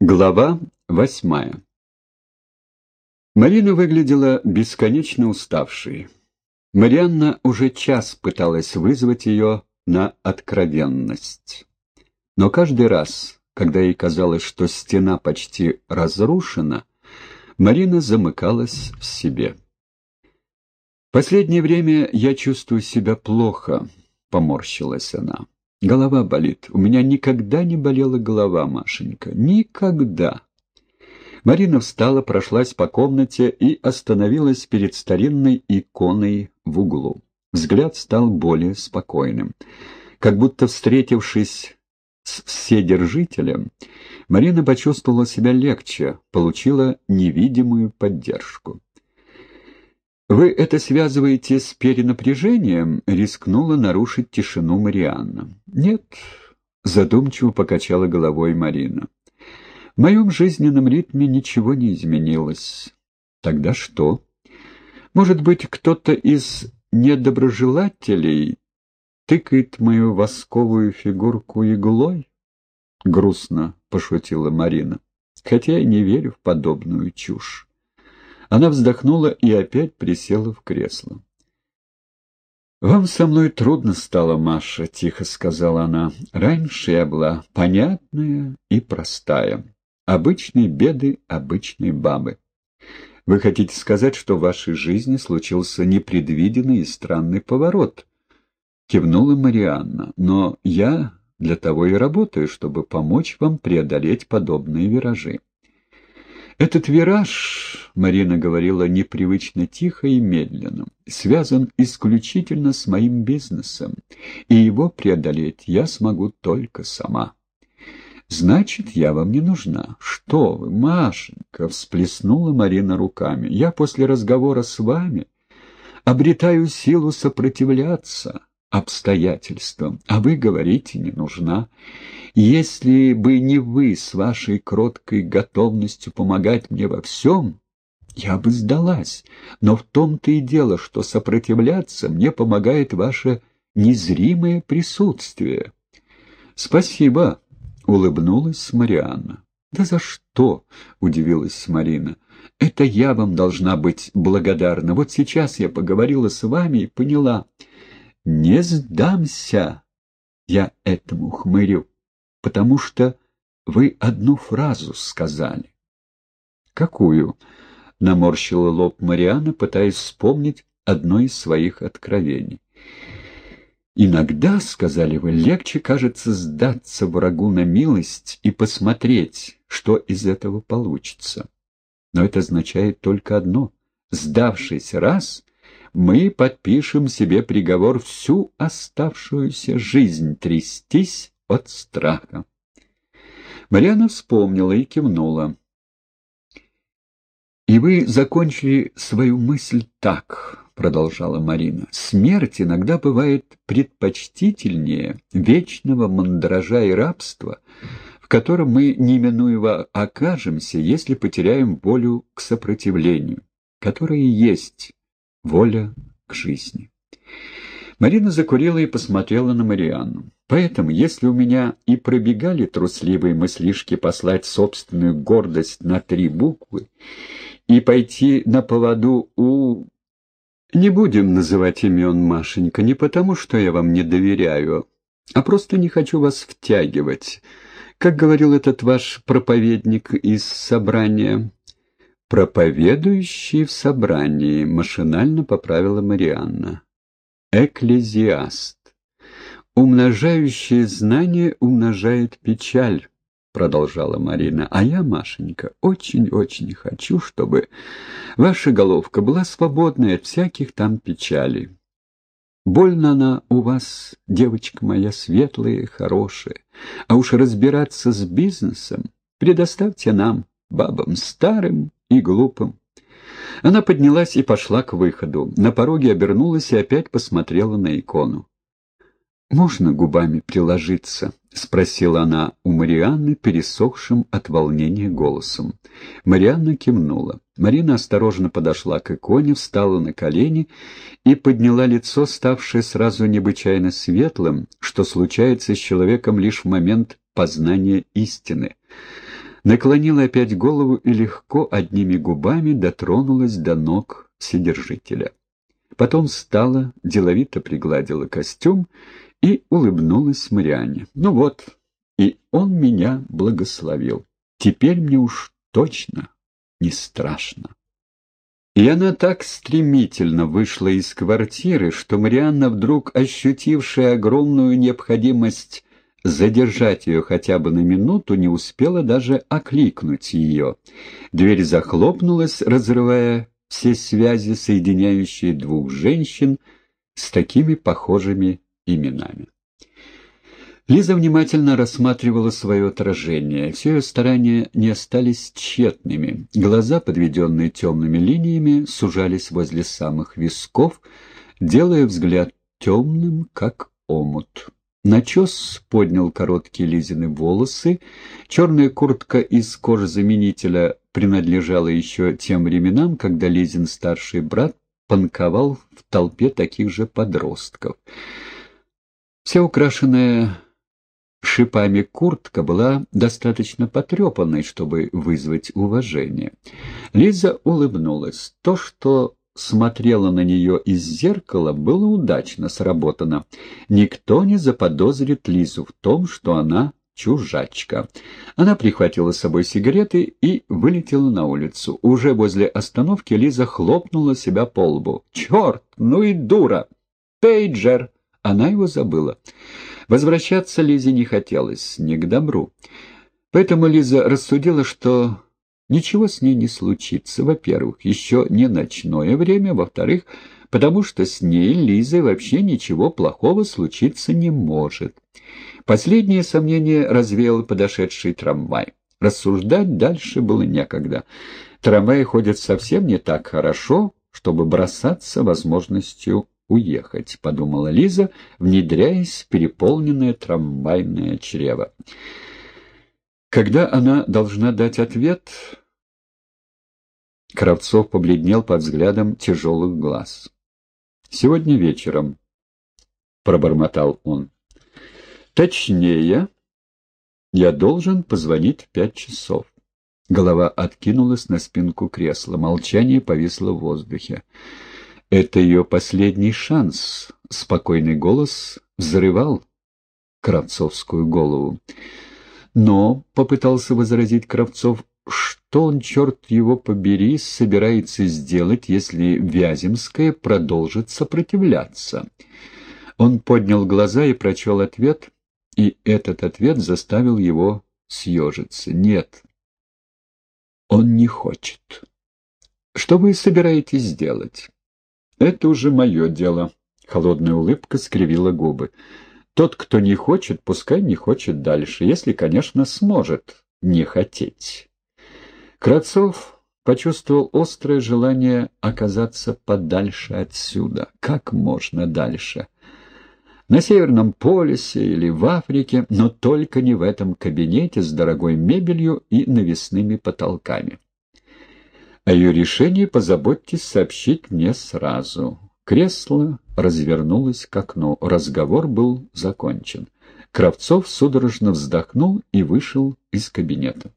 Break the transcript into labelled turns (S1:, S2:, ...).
S1: Глава восьмая Марина выглядела бесконечно уставшей. Марианна уже час пыталась вызвать ее на откровенность. Но каждый раз, когда ей казалось, что стена почти разрушена, Марина замыкалась в себе. «Последнее время я чувствую себя плохо», — поморщилась она. Голова болит. У меня никогда не болела голова, Машенька. Никогда. Марина встала, прошлась по комнате и остановилась перед старинной иконой в углу. Взгляд стал более спокойным. Как будто встретившись с Вседержителем, Марина почувствовала себя легче, получила невидимую поддержку. «Вы это связываете с перенапряжением?» — рискнула нарушить тишину Марианна. «Нет», — задумчиво покачала головой Марина. «В моем жизненном ритме ничего не изменилось». «Тогда что? Может быть, кто-то из недоброжелателей тыкает мою восковую фигурку иглой?» Грустно пошутила Марина. «Хотя я не верю в подобную чушь». Она вздохнула и опять присела в кресло. «Вам со мной трудно стало, Маша», — тихо сказала она. «Раньше я была понятная и простая. Обычные беды обычной бабы. Вы хотите сказать, что в вашей жизни случился непредвиденный и странный поворот?» Кивнула Марианна. «Но я для того и работаю, чтобы помочь вам преодолеть подобные виражи. Этот вираж, Марина говорила непривычно тихо и медленно, связан исключительно с моим бизнесом, и его преодолеть я смогу только сама. «Значит, я вам не нужна». «Что вы, Машенька!» — всплеснула Марина руками. «Я после разговора с вами обретаю силу сопротивляться обстоятельствам, а вы говорите, не нужна. Если бы не вы с вашей кроткой готовностью помогать мне во всем, я бы сдалась. Но в том-то и дело, что сопротивляться мне помогает ваше незримое присутствие. Спасибо, — улыбнулась Марианна. «Да за что?» — удивилась Марина. «Это я вам должна быть благодарна. Вот сейчас я поговорила с вами и поняла. Не сдамся я этому хмырю, потому что вы одну фразу сказали. Какую? Наморщила лоб Мариана, пытаясь вспомнить одно из своих откровений. Иногда, — сказали вы, — легче, кажется, сдаться врагу на милость и посмотреть, что из этого получится. Но это означает только одно — сдавшись раз, мы подпишем себе приговор всю оставшуюся жизнь трястись от страха. Марьяна вспомнила и кивнула. «И вы закончили свою мысль так», — продолжала Марина. «Смерть иногда бывает предпочтительнее вечного мандража и рабства, в котором мы неминуемо окажемся, если потеряем волю к сопротивлению, которое есть воля к жизни. Марина закурила и посмотрела на Марианну. Поэтому, если у меня и пробегали трусливые мыслишки послать собственную гордость на три буквы и пойти на поводу у... Не будем называть имен, Машенька, не потому, что я вам не доверяю, а просто не хочу вас втягивать. Как говорил этот ваш проповедник из собрания, «Проповедующий в собрании», — машинально поправила Марианна. «Экклезиаст. Умножающее знание умножает печаль», — продолжала Марина. «А я, Машенька, очень-очень хочу, чтобы ваша головка была свободной от всяких там печалей. Больно она у вас, девочка моя, светлая и хорошая, а уж разбираться с бизнесом предоставьте нам, бабам старым, и глупым. Она поднялась и пошла к выходу. На пороге обернулась и опять посмотрела на икону. «Можно губами приложиться?» — спросила она у Марианны, пересохшим от волнения голосом. Марианна кивнула. Марина осторожно подошла к иконе, встала на колени и подняла лицо, ставшее сразу необычайно светлым, что случается с человеком лишь в момент познания истины. Наклонила опять голову и легко одними губами дотронулась до ног Вседержителя. Потом встала, деловито пригладила костюм и улыбнулась Мариане. «Ну вот, и он меня благословил. Теперь мне уж точно не страшно». И она так стремительно вышла из квартиры, что Марианна, вдруг ощутившая огромную необходимость задержать ее хотя бы на минуту, не успела даже окликнуть ее. Дверь захлопнулась, разрывая все связи, соединяющие двух женщин с такими похожими именами. Лиза внимательно рассматривала свое отражение. Все ее старания не остались тщетными. Глаза, подведенные темными линиями, сужались возле самых висков, делая взгляд темным, как омут. Начес поднял короткие Лизины волосы, черная куртка из кожзаменителя принадлежала еще тем временам, когда Лизин старший брат панковал в толпе таких же подростков. Вся украшенная шипами куртка была достаточно потрепанной, чтобы вызвать уважение. Лиза улыбнулась. То, что смотрела на нее из зеркала, было удачно сработано. Никто не заподозрит Лизу в том, что она чужачка. Она прихватила с собой сигареты и вылетела на улицу. Уже возле остановки Лиза хлопнула себя по лбу. «Черт, ну и дура! Пейджер!» Она его забыла. Возвращаться Лизе не хотелось, не к добру. Поэтому Лиза рассудила, что ничего с ней не случится. Во-первых, еще не ночное время, во-вторых, потому что с ней, Лизой, вообще ничего плохого случиться не может. Последнее сомнение развеял подошедший трамвай. Рассуждать дальше было некогда. Трамваи ходят совсем не так хорошо, чтобы бросаться возможностью уехать, — подумала Лиза, внедряясь в переполненное трамвайное чрево. Когда она должна дать ответ, Кравцов побледнел под взглядом тяжелых глаз. «Сегодня вечером», — пробормотал он. «Точнее, я должен позвонить в пять часов». Голова откинулась на спинку кресла. Молчание повисло в воздухе. Это ее последний шанс. Спокойный голос взрывал Кравцовскую голову. Но, — попытался возразить Кравцов, — что он, черт его побери, собирается сделать, если Вяземская продолжит сопротивляться? Он поднял глаза и прочел ответ, и этот ответ заставил его съежиться. Нет, он не хочет. Что вы собираетесь сделать? «Это уже мое дело», — холодная улыбка скривила губы. «Тот, кто не хочет, пускай не хочет дальше, если, конечно, сможет не хотеть». Кравцов почувствовал острое желание оказаться подальше отсюда. Как можно дальше? На Северном полюсе или в Африке, но только не в этом кабинете с дорогой мебелью и навесными потолками. О ее решении позаботьтесь сообщить мне сразу. Кресло развернулось к окну. Разговор был закончен. Кравцов судорожно вздохнул и вышел из кабинета.